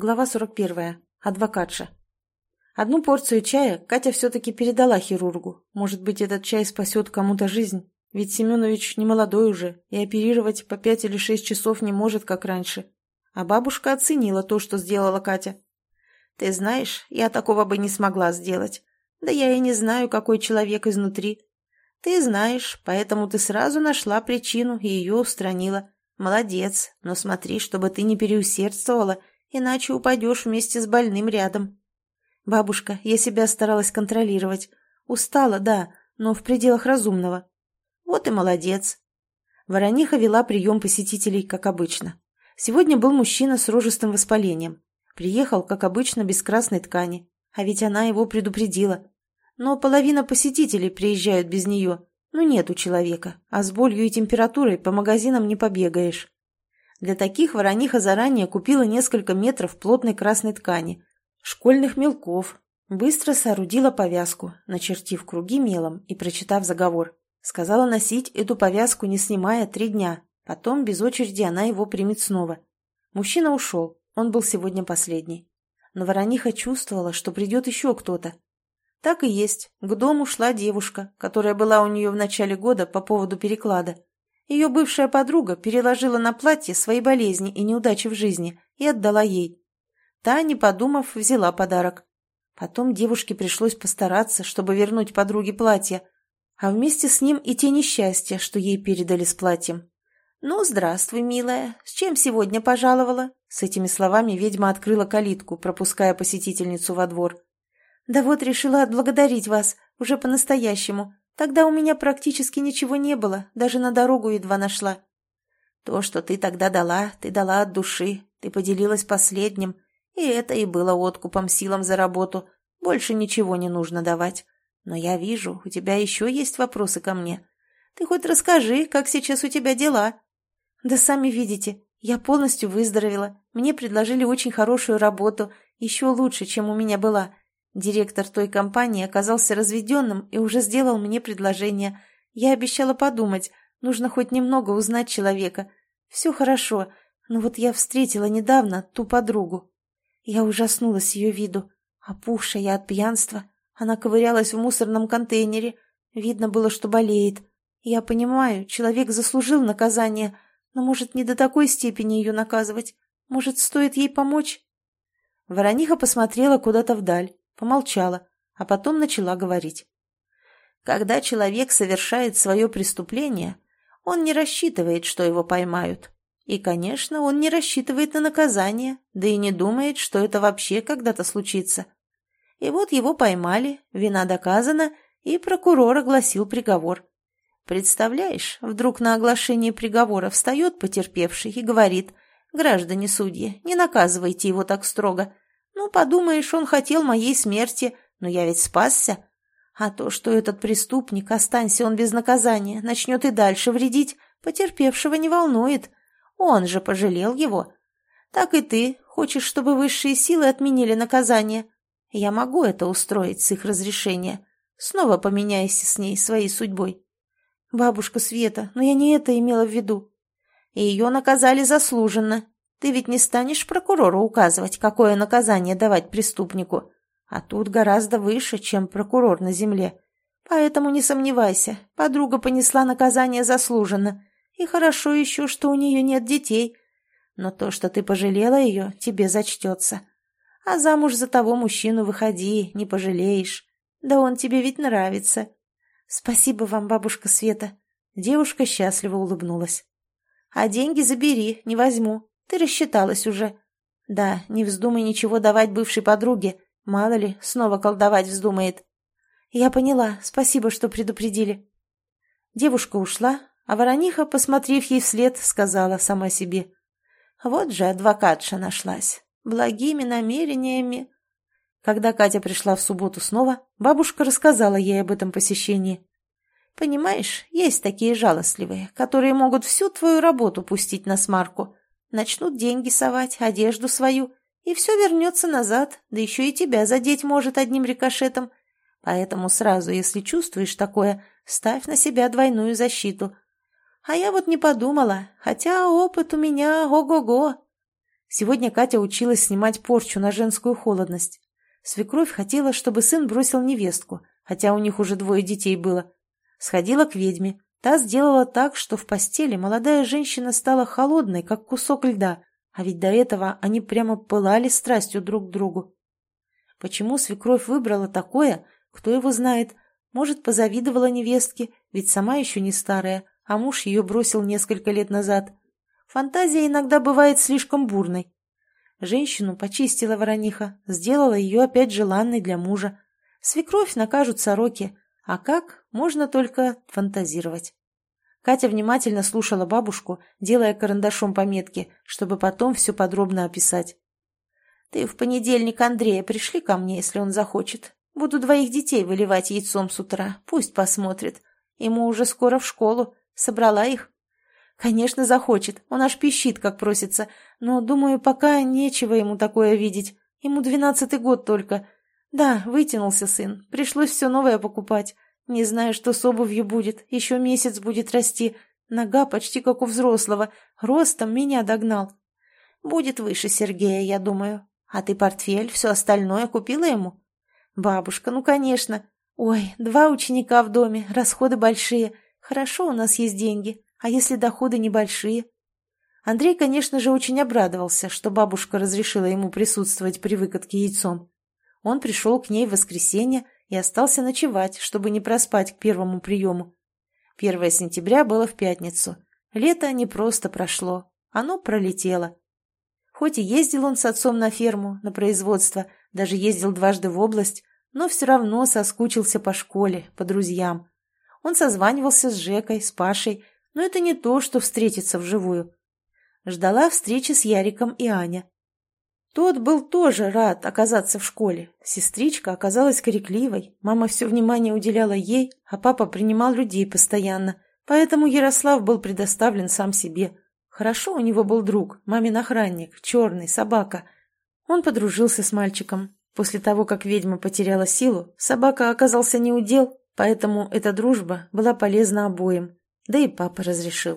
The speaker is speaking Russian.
Глава 41. Адвокатша. Одну порцию чая Катя все-таки передала хирургу. Может быть, этот чай спасет кому-то жизнь. Ведь Семенович не молодой уже, и оперировать по пять или шесть часов не может, как раньше. А бабушка оценила то, что сделала Катя. «Ты знаешь, я такого бы не смогла сделать. Да я и не знаю, какой человек изнутри. Ты знаешь, поэтому ты сразу нашла причину и ее устранила. Молодец, но смотри, чтобы ты не переусердствовала иначе упадешь вместе с больным рядом. Бабушка, я себя старалась контролировать. Устала, да, но в пределах разумного. Вот и молодец. Ворониха вела прием посетителей, как обычно. Сегодня был мужчина с рожистым воспалением. Приехал, как обычно, без красной ткани. А ведь она его предупредила. Но половина посетителей приезжают без нее. Ну нет у человека, а с болью и температурой по магазинам не побегаешь. Для таких ворониха заранее купила несколько метров плотной красной ткани, школьных мелков, быстро соорудила повязку, начертив круги мелом и прочитав заговор. Сказала носить эту повязку, не снимая, три дня. Потом, без очереди, она его примет снова. Мужчина ушел, он был сегодня последний. Но ворониха чувствовала, что придет еще кто-то. Так и есть, к дому шла девушка, которая была у нее в начале года по поводу переклада. Ее бывшая подруга переложила на платье свои болезни и неудачи в жизни и отдала ей. Та, не подумав, взяла подарок. Потом девушке пришлось постараться, чтобы вернуть подруге платье, а вместе с ним и те несчастья, что ей передали с платьем. «Ну, здравствуй, милая. С чем сегодня пожаловала?» С этими словами ведьма открыла калитку, пропуская посетительницу во двор. «Да вот решила отблагодарить вас, уже по-настоящему. Тогда у меня практически ничего не было, даже на дорогу едва нашла. То, что ты тогда дала, ты дала от души, ты поделилась последним, и это и было откупом силам за работу. Больше ничего не нужно давать. Но я вижу, у тебя еще есть вопросы ко мне. Ты хоть расскажи, как сейчас у тебя дела. Да сами видите, я полностью выздоровела. Мне предложили очень хорошую работу, еще лучше, чем у меня была. Директор той компании оказался разведенным и уже сделал мне предложение. Я обещала подумать, нужно хоть немного узнать человека. Все хорошо, но вот я встретила недавно ту подругу. Я ужаснулась ее виду. Опухшая от пьянства. Она ковырялась в мусорном контейнере. Видно было, что болеет. Я понимаю, человек заслужил наказание, но, может, не до такой степени ее наказывать. Может, стоит ей помочь? Ворониха посмотрела куда-то вдаль помолчала, а потом начала говорить. Когда человек совершает свое преступление, он не рассчитывает, что его поймают. И, конечно, он не рассчитывает на наказание, да и не думает, что это вообще когда-то случится. И вот его поймали, вина доказана, и прокурор огласил приговор. Представляешь, вдруг на оглашении приговора встает потерпевший и говорит, «Граждане судьи, не наказывайте его так строго, подумаешь, он хотел моей смерти, но я ведь спасся. А то, что этот преступник, останься он без наказания, начнет и дальше вредить, потерпевшего не волнует. Он же пожалел его. Так и ты хочешь, чтобы высшие силы отменили наказание. Я могу это устроить с их разрешения. Снова поменяйся с ней своей судьбой. Бабушка Света, но я не это имела в виду. Ее наказали заслуженно, ты ведь не станешь прокурору указывать, какое наказание давать преступнику. А тут гораздо выше, чем прокурор на земле. Поэтому не сомневайся, подруга понесла наказание заслуженно. И хорошо еще, что у нее нет детей. Но то, что ты пожалела ее, тебе зачтется. А замуж за того мужчину выходи, не пожалеешь. Да он тебе ведь нравится. Спасибо вам, бабушка Света. Девушка счастливо улыбнулась. А деньги забери, не возьму. Ты рассчиталась уже. Да, не вздумай ничего давать бывшей подруге. Мало ли, снова колдовать вздумает. Я поняла. Спасибо, что предупредили. Девушка ушла, а ворониха, посмотрев ей вслед, сказала сама себе. Вот же адвокатша нашлась. Благими намерениями. Когда Катя пришла в субботу снова, бабушка рассказала ей об этом посещении. Понимаешь, есть такие жалостливые, которые могут всю твою работу пустить на смарку. Начнут деньги совать, одежду свою, и все вернется назад, да еще и тебя задеть может одним рикошетом. Поэтому сразу, если чувствуешь такое, ставь на себя двойную защиту. А я вот не подумала, хотя опыт у меня ого-го. Сегодня Катя училась снимать порчу на женскую холодность. Свекровь хотела, чтобы сын бросил невестку, хотя у них уже двое детей было. Сходила к ведьме. Та сделала так, что в постели молодая женщина стала холодной, как кусок льда, а ведь до этого они прямо пылали страстью друг к другу. Почему свекровь выбрала такое, кто его знает? Может, позавидовала невестке, ведь сама еще не старая, а муж ее бросил несколько лет назад. Фантазия иногда бывает слишком бурной. Женщину почистила ворониха, сделала ее опять желанной для мужа. Свекровь накажут сороки, а как, можно только фантазировать. Катя внимательно слушала бабушку, делая карандашом пометки, чтобы потом все подробно описать. «Ты в понедельник Андрея пришли ко мне, если он захочет. Буду двоих детей выливать яйцом с утра, пусть посмотрит. Ему уже скоро в школу. Собрала их?» «Конечно, захочет. Он аж пищит, как просится. Но, думаю, пока нечего ему такое видеть. Ему двенадцатый год только. Да, вытянулся сын. Пришлось все новое покупать. Не знаю, что с обувью будет. Еще месяц будет расти. Нога почти как у взрослого. Ростом меня догнал. Будет выше Сергея, я думаю. А ты портфель, все остальное купила ему? Бабушка, ну, конечно. Ой, два ученика в доме, расходы большие. Хорошо, у нас есть деньги. А если доходы небольшие? Андрей, конечно же, очень обрадовался, что бабушка разрешила ему присутствовать при выкатке яйцом. Он пришел к ней в воскресенье и остался ночевать, чтобы не проспать к первому приему. 1 сентября было в пятницу. Лето не просто прошло, оно пролетело. Хоть и ездил он с отцом на ферму, на производство, даже ездил дважды в область, но все равно соскучился по школе, по друзьям. Он созванивался с Жекой, с Пашей, но это не то, что встретиться вживую. Ждала встречи с Яриком и Аня. Тот был тоже рад оказаться в школе. Сестричка оказалась крикливой, мама все внимание уделяла ей, а папа принимал людей постоянно, поэтому Ярослав был предоставлен сам себе. Хорошо у него был друг, мамин охранник, черный, собака. Он подружился с мальчиком. После того, как ведьма потеряла силу, собака оказался неудел, поэтому эта дружба была полезна обоим. Да и папа разрешил.